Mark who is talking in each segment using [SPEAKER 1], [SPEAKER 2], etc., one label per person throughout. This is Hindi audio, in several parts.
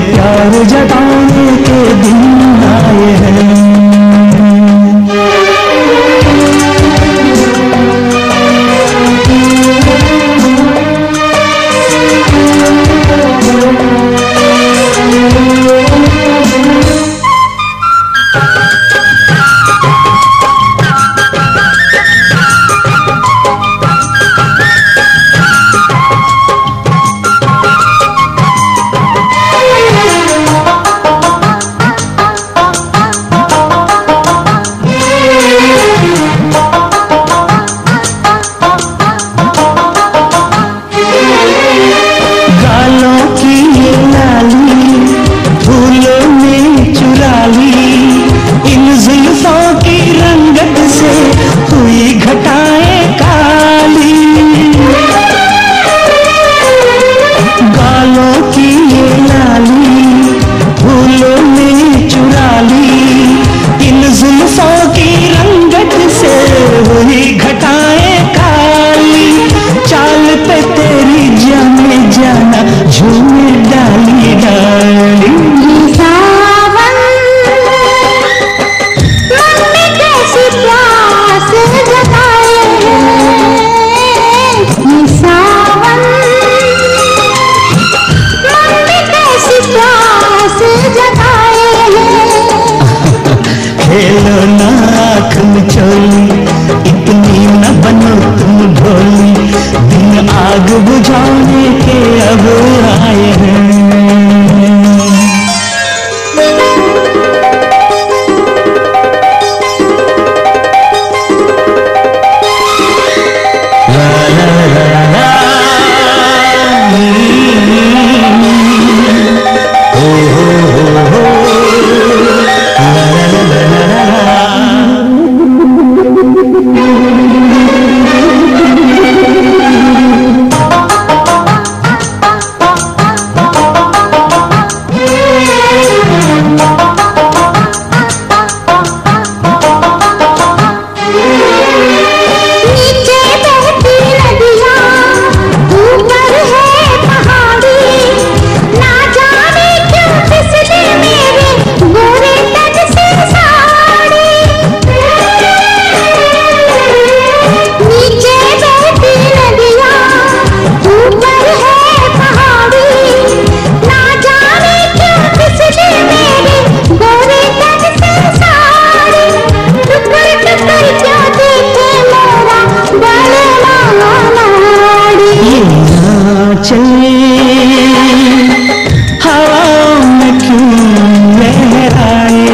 [SPEAKER 1] प्यार जताने के दिन आए हैं। आग बुझाने के अब आए चले। हवाओं में क्यों लहराए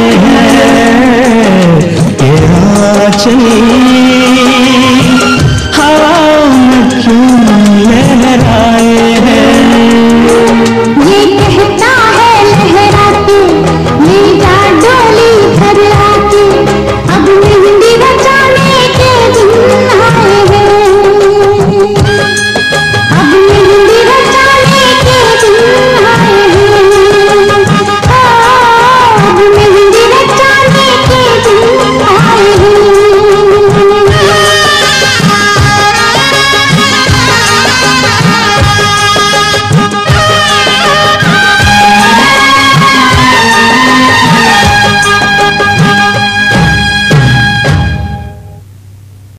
[SPEAKER 1] तेरा चले।